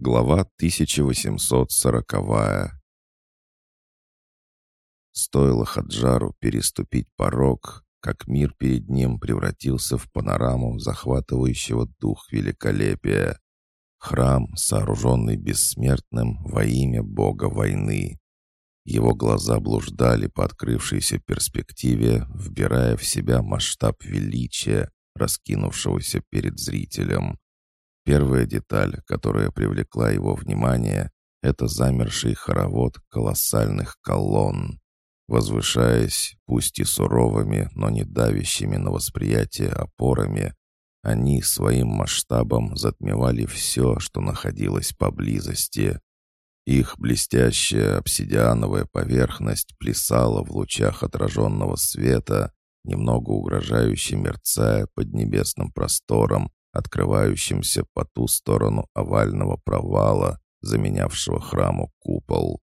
Глава 1840 Стоило Хаджару переступить порог, как мир перед ним превратился в панораму захватывающего дух великолепия. Храм, сооруженный бессмертным во имя бога войны. Его глаза блуждали по открывшейся перспективе, вбирая в себя масштаб величия, раскинувшегося перед зрителем. Первая деталь, которая привлекла его внимание, это замерший хоровод колоссальных колонн. Возвышаясь, пусть и суровыми, но не давящими на восприятие опорами, они своим масштабом затмевали все, что находилось поблизости. Их блестящая обсидиановая поверхность плясала в лучах отраженного света, немного угрожающе мерцая под небесным простором, открывающимся по ту сторону овального провала, заменявшего храму купол.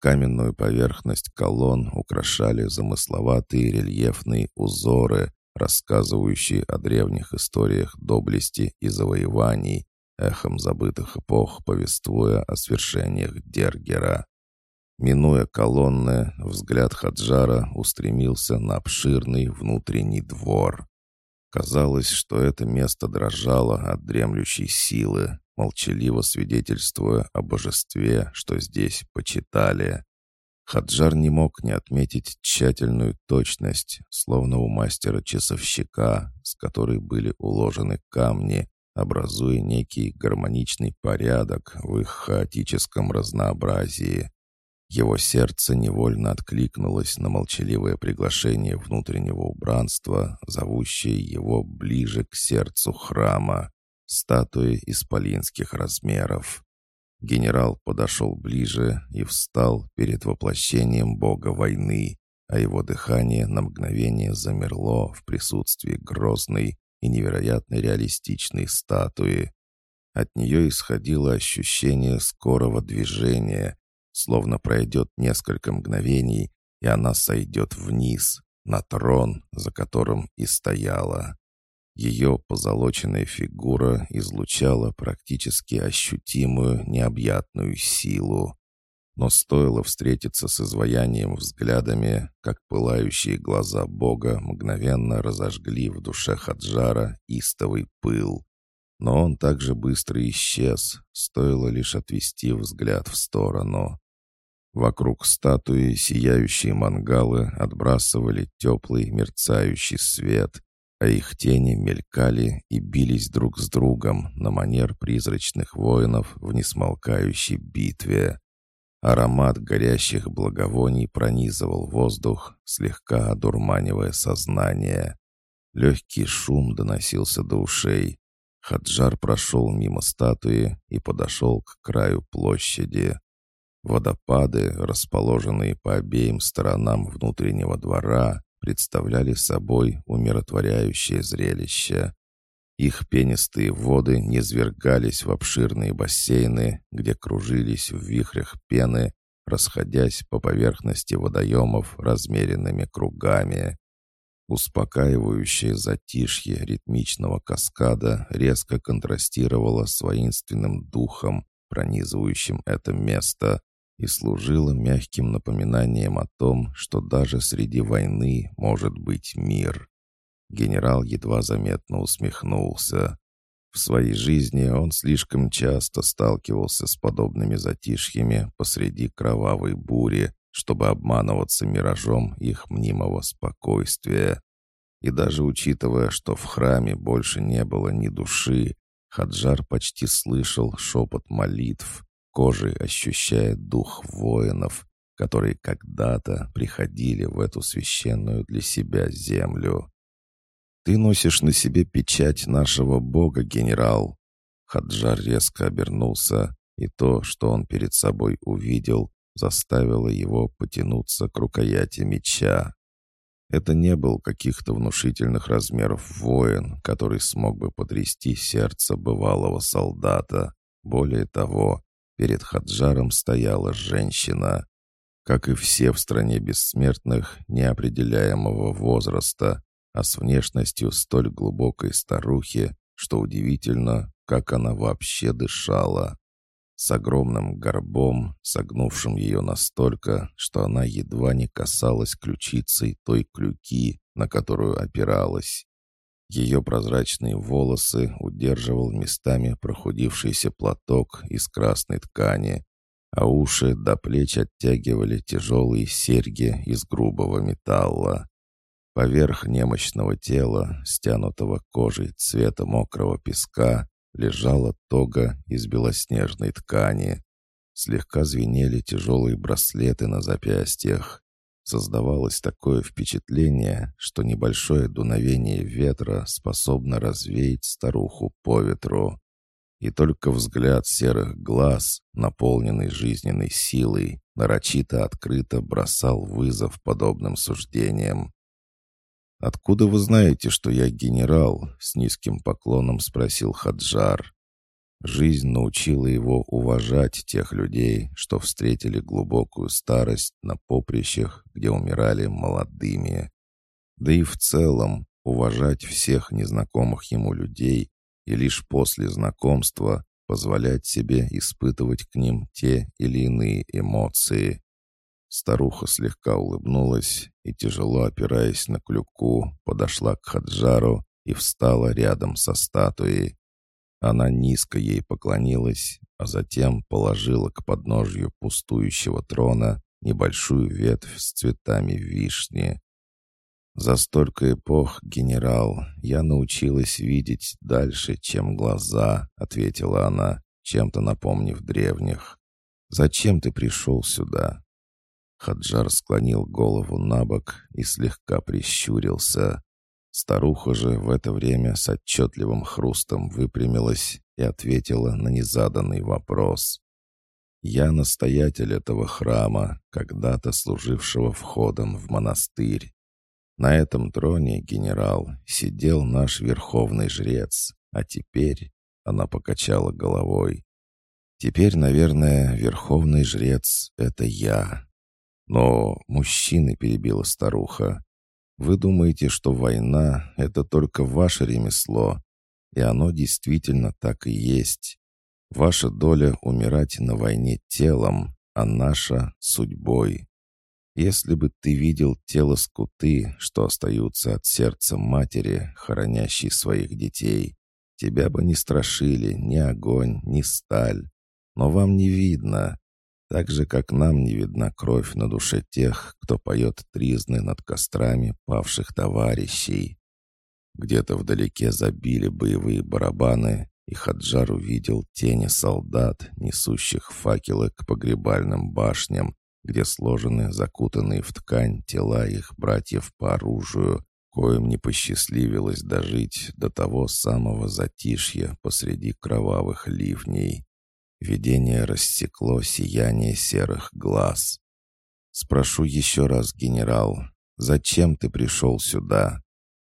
Каменную поверхность колонн украшали замысловатые рельефные узоры, рассказывающие о древних историях доблести и завоеваний, эхом забытых эпох повествуя о свершениях Дергера. Минуя колонны, взгляд Хаджара устремился на обширный внутренний двор. Казалось, что это место дрожало от дремлющей силы, молчаливо свидетельствуя о божестве, что здесь почитали. Хаджар не мог не отметить тщательную точность, словно у мастера-часовщика, с которой были уложены камни, образуя некий гармоничный порядок в их хаотическом разнообразии. Его сердце невольно откликнулось на молчаливое приглашение внутреннего убранства, зовущее его ближе к сердцу храма, статуи исполинских размеров. Генерал подошел ближе и встал перед воплощением бога войны, а его дыхание на мгновение замерло в присутствии грозной и невероятно реалистичной статуи. От нее исходило ощущение скорого движения, словно пройдет несколько мгновений, и она сойдет вниз, на трон, за которым и стояла. Ее позолоченная фигура излучала практически ощутимую необъятную силу. Но стоило встретиться с изваянием взглядами, как пылающие глаза Бога мгновенно разожгли в душе Хаджара истовый пыл. Но он также быстро исчез, стоило лишь отвести взгляд в сторону. Вокруг статуи сияющие мангалы отбрасывали теплый мерцающий свет, а их тени мелькали и бились друг с другом на манер призрачных воинов в несмолкающей битве. Аромат горящих благовоний пронизывал воздух, слегка одурманивая сознание. Легкий шум доносился до ушей. Хаджар прошел мимо статуи и подошел к краю площади. Водопады, расположенные по обеим сторонам внутреннего двора, представляли собой умиротворяющее зрелище. Их пенистые воды низвергались в обширные бассейны, где кружились в вихрях пены, расходясь по поверхности водоемов размеренными кругами. Успокаивающее затишье ритмичного каскада резко контрастировало с воинственным духом, пронизывающим это место, и служила мягким напоминанием о том, что даже среди войны может быть мир. Генерал едва заметно усмехнулся. В своей жизни он слишком часто сталкивался с подобными затишьями посреди кровавой бури, чтобы обманываться миражом их мнимого спокойствия. И даже учитывая, что в храме больше не было ни души, Хаджар почти слышал шепот молитв, кожей ощущая дух воинов, которые когда-то приходили в эту священную для себя землю. «Ты носишь на себе печать нашего бога, генерал!» Хаджар резко обернулся, и то, что он перед собой увидел, заставило его потянуться к рукояти меча. Это не был каких-то внушительных размеров воин, который смог бы потрясти сердце бывалого солдата. Более того, Перед Хаджаром стояла женщина. Как и все в стране бессмертных, неопределяемого возраста, а с внешностью столь глубокой старухи, что удивительно, как она вообще дышала. с огромным горбом, согнувшим ее настолько, что она едва не касалась ключицей той клюки, на которую опиралась. Ее прозрачные волосы удерживал местами прохудившийся платок из красной ткани, а уши до плеч оттягивали тяжелые серьги из грубого металла. Поверх немощного тела, стянутого кожей цвета мокрого песка, лежала тога из белоснежной ткани. Слегка звенели тяжелые браслеты на запястьях. Создавалось такое впечатление, что небольшое дуновение ветра способно развеять старуху по ветру. И только взгляд серых глаз, наполненный жизненной силой, нарочито открыто бросал вызов подобным суждениям. «Откуда вы знаете, что я генерал?» — с низким поклоном спросил Хаджар. Жизнь научила его уважать тех людей, что встретили глубокую старость на поприщах, где умирали молодыми. Да и в целом уважать всех незнакомых ему людей и лишь после знакомства позволять себе испытывать к ним те или иные эмоции. Старуха слегка улыбнулась и, тяжело опираясь на клюку, подошла к Хаджару и встала рядом со статуей. Она низко ей поклонилась, а затем положила к подножью пустующего трона небольшую ветвь с цветами вишни. «За столько эпох, генерал, я научилась видеть дальше, чем глаза», — ответила она, чем-то напомнив древних. «Зачем ты пришел сюда?» Хаджар склонил голову на бок и слегка прищурился. Старуха же в это время с отчетливым хрустом выпрямилась и ответила на незаданный вопрос. «Я настоятель этого храма, когда-то служившего входом в монастырь. На этом троне, генерал, сидел наш верховный жрец, а теперь...» — она покачала головой. «Теперь, наверное, верховный жрец — это я». «Но мужчины», — перебила старуха, — «вы думаете, что война — это только ваше ремесло, и оно действительно так и есть. Ваша доля — умирать на войне телом, а наша — судьбой. Если бы ты видел тело скуты, что остаются от сердца матери, хоронящей своих детей, тебя бы не страшили ни огонь, ни сталь. Но вам не видно, так же, как нам не видна кровь на душе тех, кто поет тризны над кострами павших товарищей. Где-то вдалеке забили боевые барабаны, и Хаджар увидел тени солдат, несущих факелы к погребальным башням, где сложены закутанные в ткань тела их братьев по оружию, коим не посчастливилось дожить до того самого затишья посреди кровавых ливней. Видение рассекло сияние серых глаз. «Спрошу еще раз, генерал, зачем ты пришел сюда?»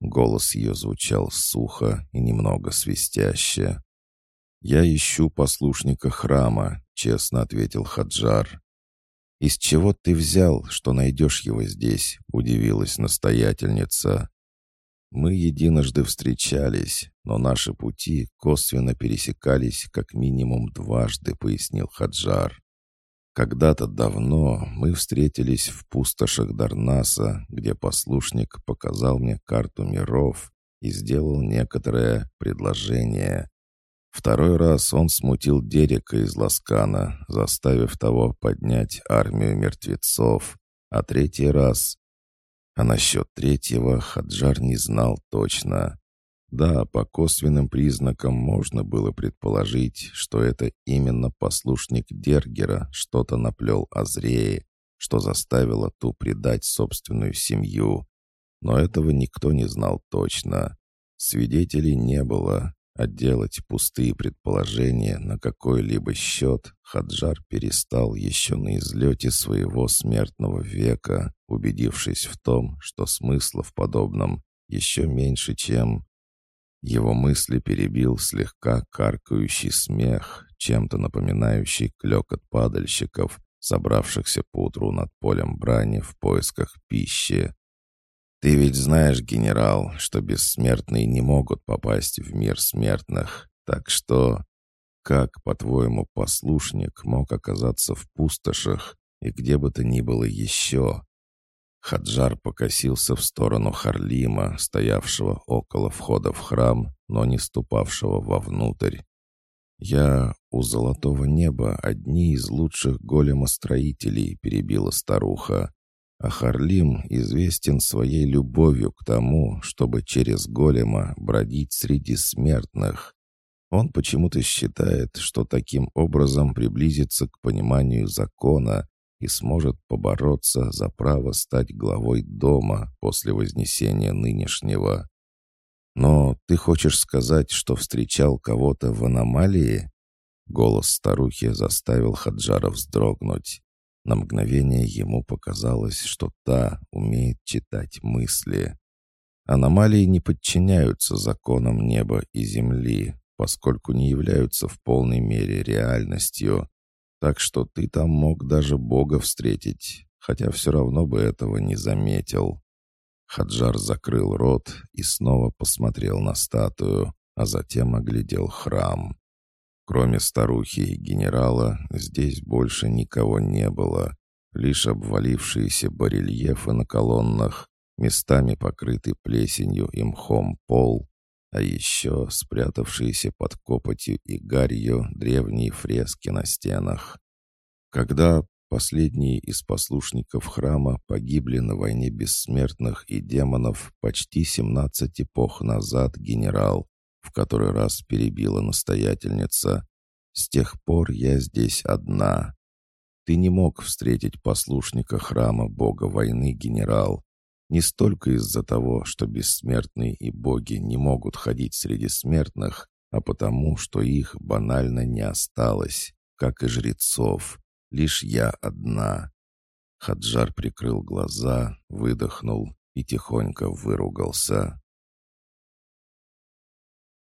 Голос ее звучал сухо и немного свистяще. «Я ищу послушника храма», — честно ответил Хаджар. «Из чего ты взял, что найдешь его здесь?» — удивилась настоятельница. Мы единожды встречались, но наши пути косвенно пересекались как минимум дважды, пояснил Хаджар. Когда-то давно мы встретились в пустошах Дарнаса, где послушник показал мне карту миров и сделал некоторое предложение. Второй раз он смутил Дерека из Ласкана, заставив того поднять армию мертвецов, а третий раз а насчет третьего Хаджар не знал точно. Да, по косвенным признакам можно было предположить, что это именно послушник Дергера что-то наплел Азрее, что заставило ту предать собственную семью. Но этого никто не знал точно. Свидетелей не было, а делать пустые предположения на какой-либо счет Хаджар перестал еще на излете своего смертного века, убедившись в том, что смысла в подобном еще меньше, чем... Его мысли перебил слегка каркающий смех, чем-то напоминающий клёкот падальщиков, собравшихся поутру над полем брани в поисках пищи. «Ты ведь знаешь, генерал, что бессмертные не могут попасть в мир смертных, так что...» как, по-твоему, послушник мог оказаться в пустошах и где бы то ни было еще?» Хаджар покосился в сторону Харлима, стоявшего около входа в храм, но не ступавшего вовнутрь. «Я у золотого неба одни из лучших големостроителей», — перебила старуха. «А Харлим известен своей любовью к тому, чтобы через голема бродить среди смертных. Он почему-то считает, что таким образом приблизится к пониманию закона и сможет побороться за право стать главой дома после вознесения нынешнего. «Но ты хочешь сказать, что встречал кого-то в аномалии?» Голос старухи заставил Хаджара вздрогнуть. На мгновение ему показалось, что та умеет читать мысли. Аномалии не подчиняются законам неба и земли, поскольку не являются в полной мере реальностью. Так что ты там мог даже Бога встретить, хотя все равно бы этого не заметил. Хаджар закрыл рот и снова посмотрел на статую, а затем оглядел храм. Кроме старухи и генерала, здесь больше никого не было. Лишь обвалившиеся барельефы на колоннах, местами покрытый плесенью и мхом пол, а еще спрятавшиеся под копотью и гарью древние фрески на стенах. Когда Последние из послушников храма погибли на войне бессмертных и демонов почти 17 эпох назад, генерал, в который раз перебила настоятельница. С тех пор я здесь одна. Ты не мог встретить послушника храма бога войны, генерал. Не столько из-за того, что бессмертные и боги не могут ходить среди смертных, а потому, что их банально не осталось, как и жрецов. Лишь я одна. Хаджар прикрыл глаза, выдохнул и тихонько выругался.